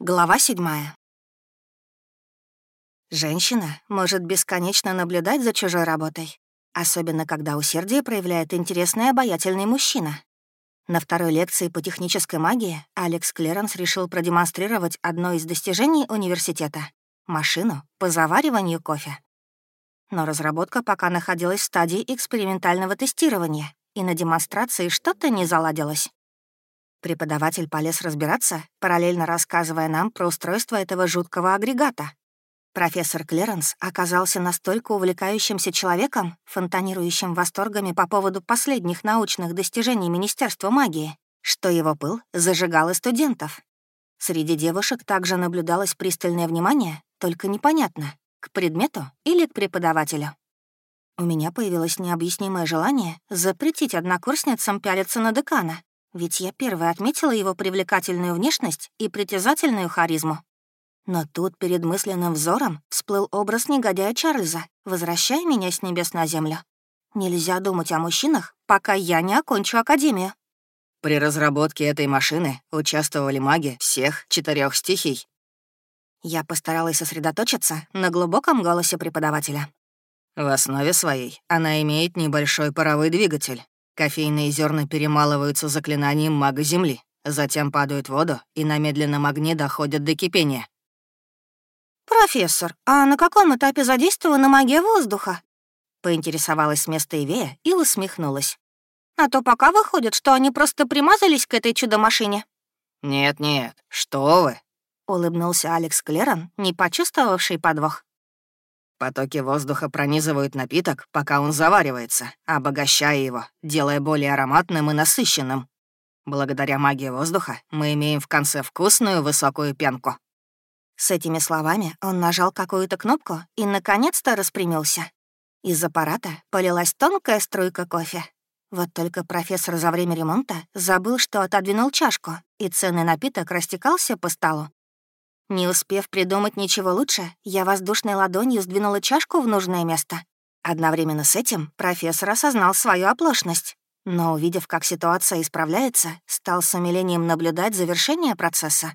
Глава седьмая. Женщина может бесконечно наблюдать за чужой работой, особенно когда усердие проявляет интересный и обаятельный мужчина. На второй лекции по технической магии Алекс Клеренс решил продемонстрировать одно из достижений университета — машину по завариванию кофе. Но разработка пока находилась в стадии экспериментального тестирования, и на демонстрации что-то не заладилось. Преподаватель полез разбираться, параллельно рассказывая нам про устройство этого жуткого агрегата. Профессор Клеренс оказался настолько увлекающимся человеком, фонтанирующим восторгами по поводу последних научных достижений Министерства магии, что его пыл зажигал и студентов. Среди девушек также наблюдалось пристальное внимание, только непонятно, к предмету или к преподавателю. У меня появилось необъяснимое желание запретить однокурсницам пялиться на декана, ведь я первая отметила его привлекательную внешность и притязательную харизму. Но тут перед мысленным взором всплыл образ негодяя Чарльза, возвращая меня с небес на землю. Нельзя думать о мужчинах, пока я не окончу академию. При разработке этой машины участвовали маги всех четырех стихий. Я постаралась сосредоточиться на глубоком голосе преподавателя. В основе своей она имеет небольшой паровой двигатель, Кофейные зерна перемалываются заклинанием мага Земли, затем падают в воду и на медленном огне доходят до кипения. «Профессор, а на каком этапе задействована магия воздуха?» Поинтересовалась с места Ивея и усмехнулась. «А то пока выходит, что они просто примазались к этой чудо-машине». «Нет-нет, что вы!» — улыбнулся Алекс Клерон, не почувствовавший подвох. Потоки воздуха пронизывают напиток, пока он заваривается, обогащая его, делая более ароматным и насыщенным. Благодаря магии воздуха мы имеем в конце вкусную высокую пенку. С этими словами он нажал какую-то кнопку и, наконец-то, распрямился. Из аппарата полилась тонкая струйка кофе. Вот только профессор за время ремонта забыл, что отодвинул чашку, и ценный напиток растекался по столу. Не успев придумать ничего лучше, я воздушной ладонью сдвинула чашку в нужное место. Одновременно с этим профессор осознал свою оплошность, но, увидев, как ситуация исправляется, стал с умилением наблюдать завершение процесса.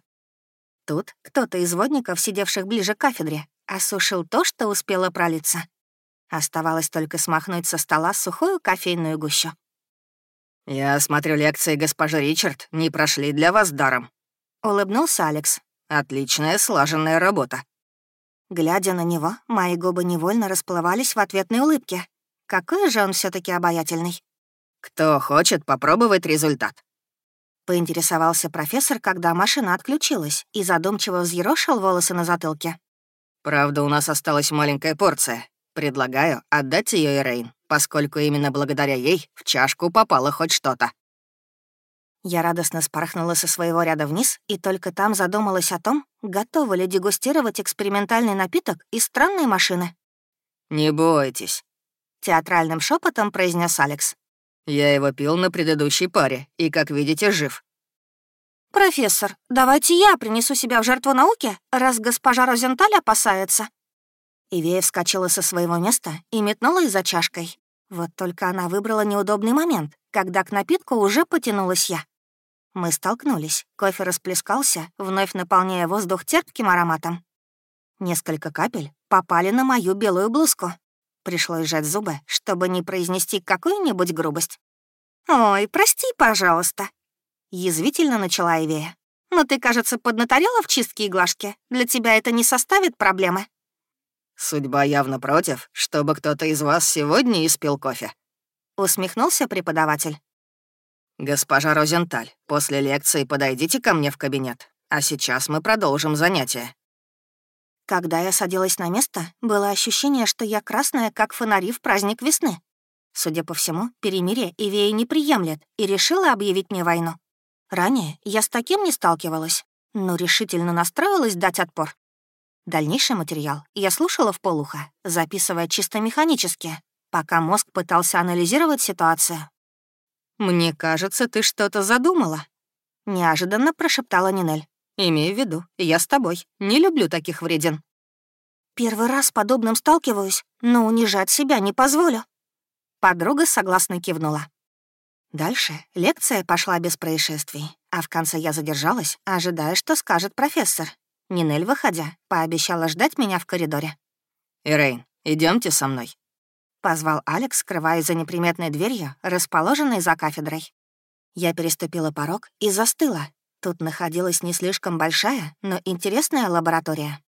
Тут кто-то из водников, сидевших ближе к кафедре, осушил то, что успело пролиться. Оставалось только смахнуть со стола сухую кофейную гущу. «Я смотрю, лекции госпожи Ричард не прошли для вас даром», — улыбнулся Алекс, Отличная слаженная работа». Глядя на него, мои губы невольно расплывались в ответной улыбке. Какой же он все таки обаятельный. «Кто хочет попробовать результат?» Поинтересовался профессор, когда машина отключилась, и задумчиво взъерошил волосы на затылке. «Правда, у нас осталась маленькая порция. Предлагаю отдать ее Ирейн, поскольку именно благодаря ей в чашку попало хоть что-то». Я радостно спорхнула со своего ряда вниз и только там задумалась о том, готова ли дегустировать экспериментальный напиток из странной машины. «Не бойтесь», — театральным шепотом произнес Алекс. «Я его пил на предыдущей паре и, как видите, жив». «Профессор, давайте я принесу себя в жертву науки, раз госпожа Розенталь опасается». Ивея вскочила со своего места и метнулась за чашкой. Вот только она выбрала неудобный момент, когда к напитку уже потянулась я. Мы столкнулись. Кофе расплескался, вновь наполняя воздух терпким ароматом. Несколько капель попали на мою белую блузку. Пришлось сжать зубы, чтобы не произнести какую-нибудь грубость. «Ой, прости, пожалуйста», — язвительно начала Ивея. «Но ты, кажется, поднаторела в чистке и глажке. Для тебя это не составит проблемы». «Судьба явно против, чтобы кто-то из вас сегодня испил кофе», — усмехнулся преподаватель. «Госпожа Розенталь, после лекции подойдите ко мне в кабинет, а сейчас мы продолжим занятие». Когда я садилась на место, было ощущение, что я красная, как фонари в праздник весны. Судя по всему, перемирие Ивея не приемлет и решила объявить мне войну. Ранее я с таким не сталкивалась, но решительно настроилась дать отпор. Дальнейший материал я слушала в полухо, записывая чисто механически, пока мозг пытался анализировать ситуацию. «Мне кажется, ты что-то задумала», — неожиданно прошептала Нинель. «Имею в виду, я с тобой. Не люблю таких вреден». «Первый раз с подобным сталкиваюсь, но унижать себя не позволю». Подруга согласно кивнула. Дальше лекция пошла без происшествий. А в конце я задержалась, ожидая, что скажет профессор. Нинель, выходя, пообещала ждать меня в коридоре. «Ирейн, идемте со мной», — позвал Алекс, скрываясь за неприметной дверью, расположенной за кафедрой. Я переступила порог и застыла. Тут находилась не слишком большая, но интересная лаборатория.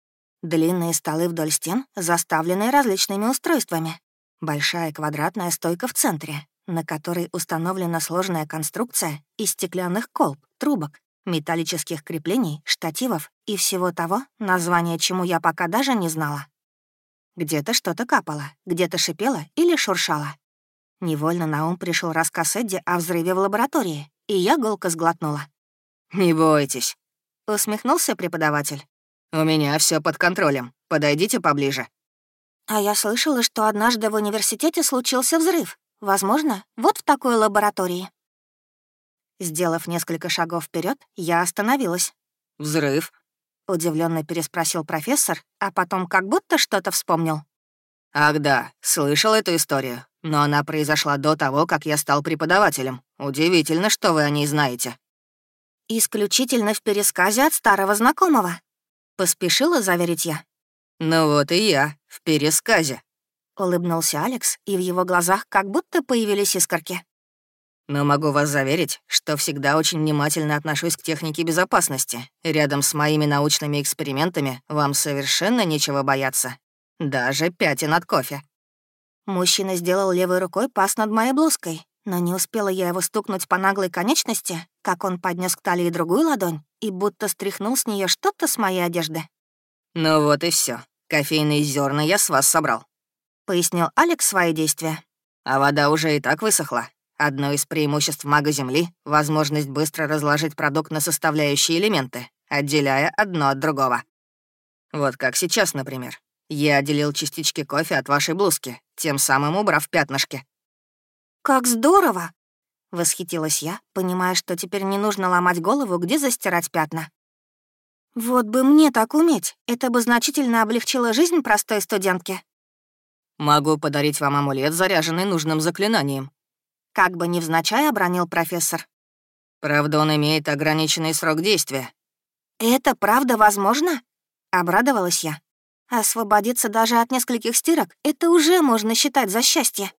Длинные столы вдоль стен, заставленные различными устройствами. Большая квадратная стойка в центре, на которой установлена сложная конструкция из стеклянных колб, трубок, металлических креплений, штативов и всего того, название чему я пока даже не знала. Где-то что-то капало, где-то шипело или шуршало. Невольно на ум пришел рассказ Эдди о взрыве в лаборатории, и я голко сглотнула. «Не бойтесь», — усмехнулся преподаватель. «У меня все под контролем. Подойдите поближе». А я слышала, что однажды в университете случился взрыв. Возможно, вот в такой лаборатории. Сделав несколько шагов вперед, я остановилась. «Взрыв?» — удивленно переспросил профессор, а потом как будто что-то вспомнил. «Ах да, слышал эту историю, но она произошла до того, как я стал преподавателем. Удивительно, что вы о ней знаете». «Исключительно в пересказе от старого знакомого», — поспешила заверить я. «Ну вот и я, в пересказе», Улыбнулся Алекс, и в его глазах как будто появились искорки. «Но могу вас заверить, что всегда очень внимательно отношусь к технике безопасности. Рядом с моими научными экспериментами вам совершенно нечего бояться. Даже пятен от кофе». Мужчина сделал левой рукой пас над моей блузкой, но не успела я его стукнуть по наглой конечности, как он поднес к талии другую ладонь и будто стряхнул с нее что-то с моей одежды. «Ну вот и все. Кофейные зерна я с вас собрал. — пояснил Алекс свои действия. «А вода уже и так высохла. Одно из преимуществ мага Земли — возможность быстро разложить продукт на составляющие элементы, отделяя одно от другого. Вот как сейчас, например. Я отделил частички кофе от вашей блузки, тем самым убрав пятнышки». «Как здорово!» — восхитилась я, понимая, что теперь не нужно ломать голову, где застирать пятна. «Вот бы мне так уметь, это бы значительно облегчило жизнь простой студентке». Могу подарить вам амулет, заряженный нужным заклинанием». Как бы невзначай обронил профессор. Правда, он имеет ограниченный срок действия. «Это правда возможно?» — обрадовалась я. «Освободиться даже от нескольких стирок — это уже можно считать за счастье».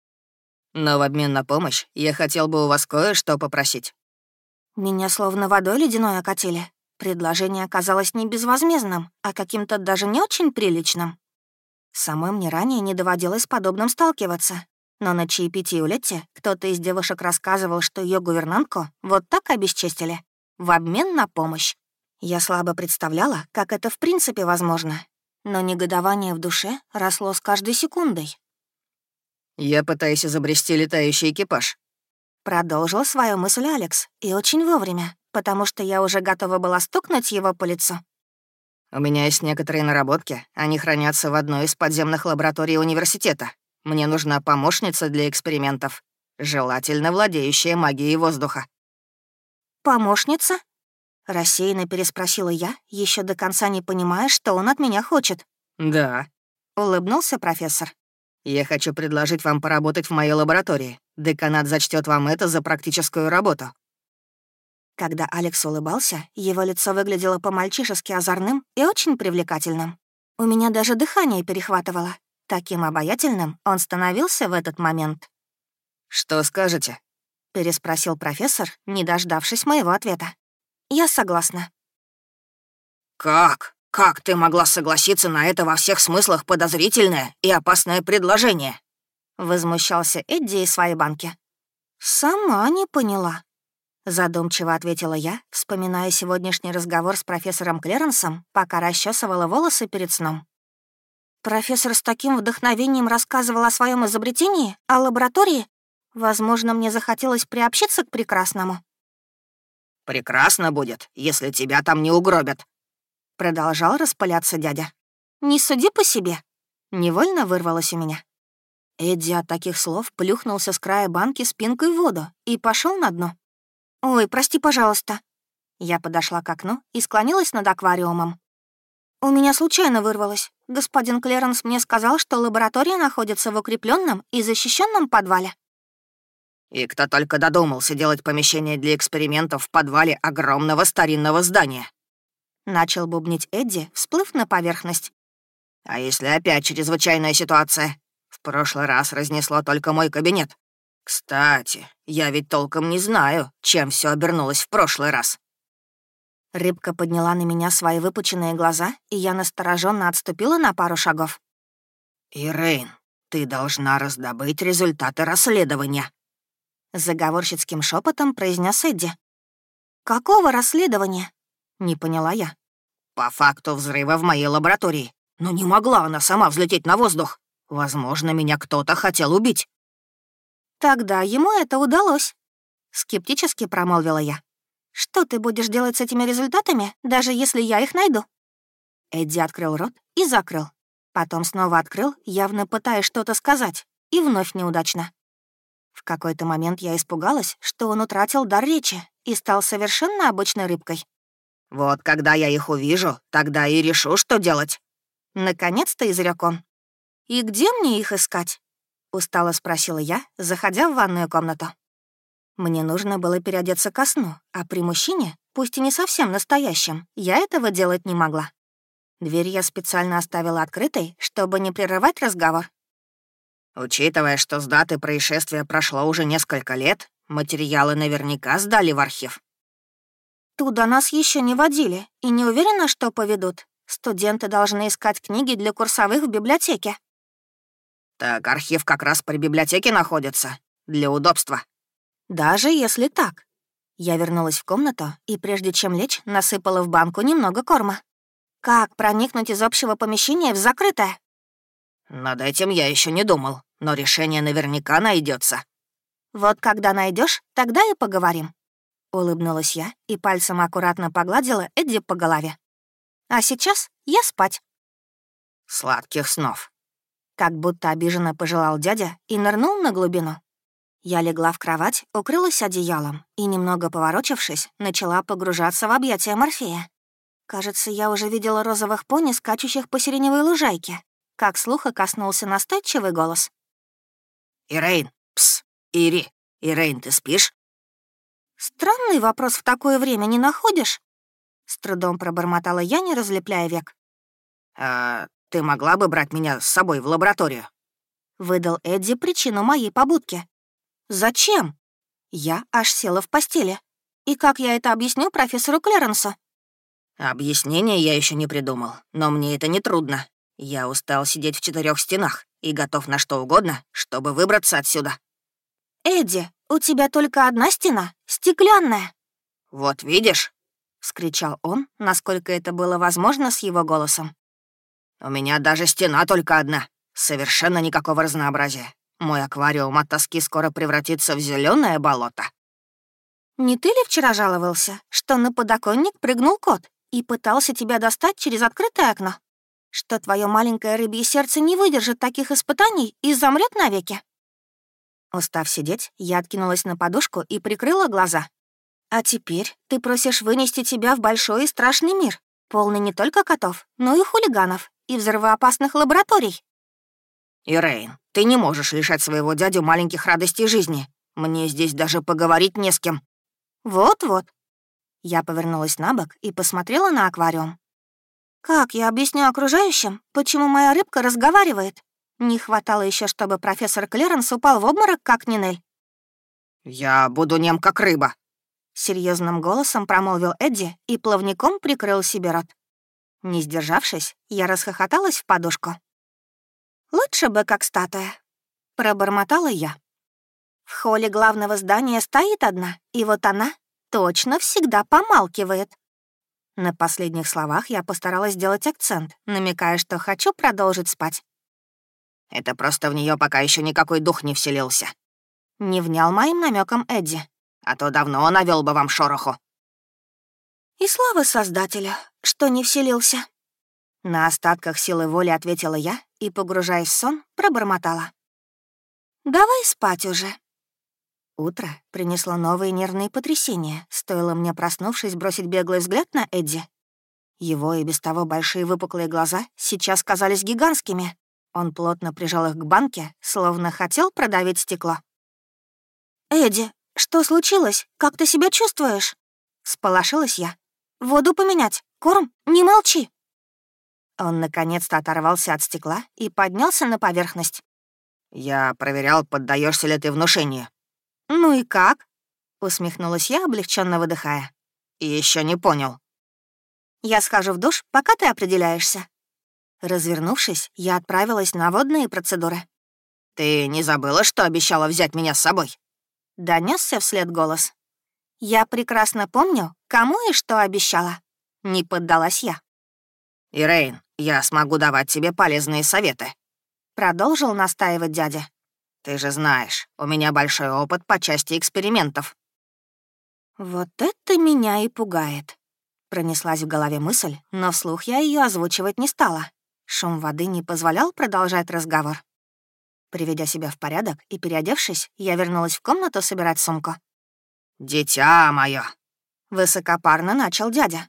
Но в обмен на помощь я хотел бы у вас кое-что попросить. Меня словно водой ледяной окатили. Предложение оказалось не безвозмездным, а каким-то даже не очень приличным. Самой мне ранее не доводилось с подобным сталкиваться. Но на Летти кто-то из девушек рассказывал, что ее гувернантку вот так обесчестили. В обмен на помощь. Я слабо представляла, как это в принципе возможно. Но негодование в душе росло с каждой секундой. «Я пытаюсь изобрести летающий экипаж», — продолжил свою мысль Алекс, и очень вовремя, потому что я уже готова была стукнуть его по лицу. У меня есть некоторые наработки. Они хранятся в одной из подземных лабораторий университета. Мне нужна помощница для экспериментов, желательно владеющая магией воздуха». «Помощница?» — рассеянно переспросила я, еще до конца не понимая, что он от меня хочет. «Да», — улыбнулся профессор. «Я хочу предложить вам поработать в моей лаборатории. Деканат зачтет вам это за практическую работу. Когда Алекс улыбался, его лицо выглядело по-мальчишески озорным и очень привлекательным. У меня даже дыхание перехватывало. Таким обаятельным он становился в этот момент. «Что скажете?» — переспросил профессор, не дождавшись моего ответа. «Я согласна». «Как? Как ты могла согласиться на это во всех смыслах подозрительное и опасное предложение?» — возмущался Эдди из своей банки. «Сама не поняла», Задумчиво ответила я, вспоминая сегодняшний разговор с профессором Клеренсом, пока расчесывала волосы перед сном. Профессор с таким вдохновением рассказывал о своем изобретении, о лаборатории. Возможно, мне захотелось приобщиться к прекрасному. «Прекрасно будет, если тебя там не угробят», — продолжал распыляться дядя. «Не суди по себе», — невольно вырвалось у меня. Эдди от таких слов плюхнулся с края банки спинкой в воду и пошел на дно. «Ой, прости, пожалуйста». Я подошла к окну и склонилась над аквариумом. «У меня случайно вырвалось. Господин Клеренс мне сказал, что лаборатория находится в укрепленном и защищенном подвале». И кто только додумался делать помещение для экспериментов в подвале огромного старинного здания. Начал бубнить Эдди, всплыв на поверхность. А если опять чрезвычайная ситуация? В прошлый раз разнесло только мой кабинет. Кстати, я ведь толком не знаю, чем все обернулось в прошлый раз. Рыбка подняла на меня свои выпученные глаза, и я настороженно отступила на пару шагов. «Ирейн, ты должна раздобыть результаты расследования», — заговорщицким шепотом произнес Эдди. «Какого расследования?» — не поняла я. «По факту взрыва в моей лаборатории. Но не могла она сама взлететь на воздух. Возможно, меня кто-то хотел убить». «Тогда ему это удалось», — скептически промолвила я. «Что ты будешь делать с этими результатами, даже если я их найду?» Эдди открыл рот и закрыл. Потом снова открыл, явно пытаясь что-то сказать, и вновь неудачно. В какой-то момент я испугалась, что он утратил дар речи и стал совершенно обычной рыбкой. «Вот когда я их увижу, тогда и решу, что делать». Наконец-то изрек он. «И где мне их искать?» — устало спросила я, заходя в ванную комнату. Мне нужно было переодеться ко сну, а при мужчине, пусть и не совсем настоящем, я этого делать не могла. Дверь я специально оставила открытой, чтобы не прерывать разговор. «Учитывая, что с даты происшествия прошло уже несколько лет, материалы наверняка сдали в архив». «Туда нас еще не водили, и не уверена, что поведут. Студенты должны искать книги для курсовых в библиотеке». «Так архив как раз при библиотеке находится, для удобства», даже если так. Я вернулась в комнату и, прежде чем лечь, насыпала в банку немного корма. Как проникнуть из общего помещения в закрытое? Над этим я еще не думал, но решение наверняка найдется. Вот когда найдешь, тогда и поговорим. Улыбнулась я и пальцем аккуратно погладила Эдди по голове. А сейчас я спать. Сладких снов. Как будто обиженно пожелал дядя и нырнул на глубину. Я легла в кровать, укрылась одеялом и, немного поворочившись, начала погружаться в объятия Морфея. Кажется, я уже видела розовых пони, скачущих по сиреневой лужайке, как слуха коснулся настойчивый голос. «Ирейн, пс, Ири, Ирейн, ты спишь?» «Странный вопрос в такое время не находишь?» С трудом пробормотала я, не разлепляя век. «А ты могла бы брать меня с собой в лабораторию?» Выдал Эдди причину моей побудки. «Зачем?» Я аж села в постели. И как я это объясню профессору Клеренсу? Объяснение я еще не придумал, но мне это не трудно. Я устал сидеть в четырех стенах и готов на что угодно, чтобы выбраться отсюда. Эдди, у тебя только одна стена, стеклянная. Вот видишь? вскричал он, насколько это было возможно с его голосом. У меня даже стена только одна. Совершенно никакого разнообразия. Мой аквариум от тоски скоро превратится в зеленое болото. Не ты ли вчера жаловался, что на подоконник прыгнул кот и пытался тебя достать через открытое окно? Что твое маленькое рыбье сердце не выдержит таких испытаний и замрет навеки? Устав сидеть, я откинулась на подушку и прикрыла глаза. А теперь ты просишь вынести тебя в большой и страшный мир, полный не только котов, но и хулиганов и взрывоопасных лабораторий. Ирейн, ты не можешь лишать своего дядю маленьких радостей жизни. Мне здесь даже поговорить не с кем». «Вот-вот». Я повернулась на бок и посмотрела на аквариум. «Как я объясню окружающим, почему моя рыбка разговаривает? Не хватало еще, чтобы профессор Клеренс упал в обморок, как Нинель». «Я буду нем, как рыба», — серьезным голосом промолвил Эдди и плавником прикрыл себе рот. Не сдержавшись, я расхохоталась в подушку. Лучше бы как статуя. Пробормотала я. В холле главного здания стоит одна, и вот она точно всегда помалкивает. На последних словах я постаралась сделать акцент, намекая, что хочу продолжить спать. Это просто в нее пока еще никакой дух не вселился. Не внял моим намеком Эдди. А то давно навел бы вам шороху. И слава Создателю, что не вселился. На остатках силы воли ответила я и, погружаясь в сон, пробормотала. «Давай спать уже». Утро принесло новые нервные потрясения, стоило мне, проснувшись, бросить беглый взгляд на Эдди. Его и без того большие выпуклые глаза сейчас казались гигантскими. Он плотно прижал их к банке, словно хотел продавить стекло. «Эдди, что случилось? Как ты себя чувствуешь?» Сполошилась я. «Воду поменять? Корм? Не молчи!» Он наконец-то оторвался от стекла и поднялся на поверхность. «Я проверял, поддаешься ли ты внушению». «Ну и как?» — усмехнулась я, облегченно выдыхая. Еще не понял». «Я схожу в душ, пока ты определяешься». Развернувшись, я отправилась на водные процедуры. «Ты не забыла, что обещала взять меня с собой?» Донесся вслед голос. «Я прекрасно помню, кому и что обещала». Не поддалась я. «Ирейн, я смогу давать тебе полезные советы», — продолжил настаивать дядя. «Ты же знаешь, у меня большой опыт по части экспериментов». «Вот это меня и пугает», — пронеслась в голове мысль, но вслух я ее озвучивать не стала. Шум воды не позволял продолжать разговор. Приведя себя в порядок и переодевшись, я вернулась в комнату собирать сумку. «Дитя мое, высокопарно начал дядя.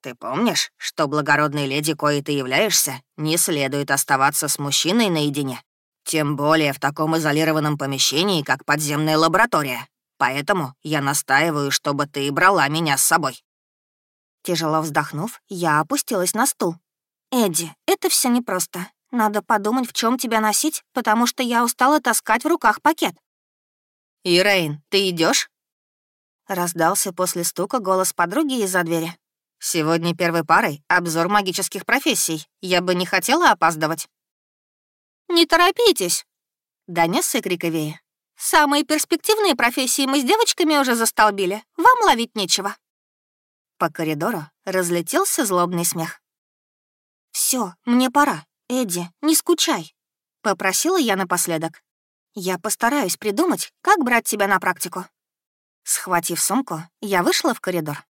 «Ты помнишь, что благородной леди, коей ты являешься, не следует оставаться с мужчиной наедине? Тем более в таком изолированном помещении, как подземная лаборатория. Поэтому я настаиваю, чтобы ты брала меня с собой». Тяжело вздохнув, я опустилась на стул. «Эдди, это все непросто. Надо подумать, в чем тебя носить, потому что я устала таскать в руках пакет». «Ирейн, ты идешь? Раздался после стука голос подруги из-за двери. «Сегодня первой парой обзор магических профессий. Я бы не хотела опаздывать». «Не торопитесь!» — донесся криковее. «Самые перспективные профессии мы с девочками уже застолбили. Вам ловить нечего». По коридору разлетелся злобный смех. Все, мне пора. Эдди, не скучай», — попросила я напоследок. «Я постараюсь придумать, как брать тебя на практику». Схватив сумку, я вышла в коридор.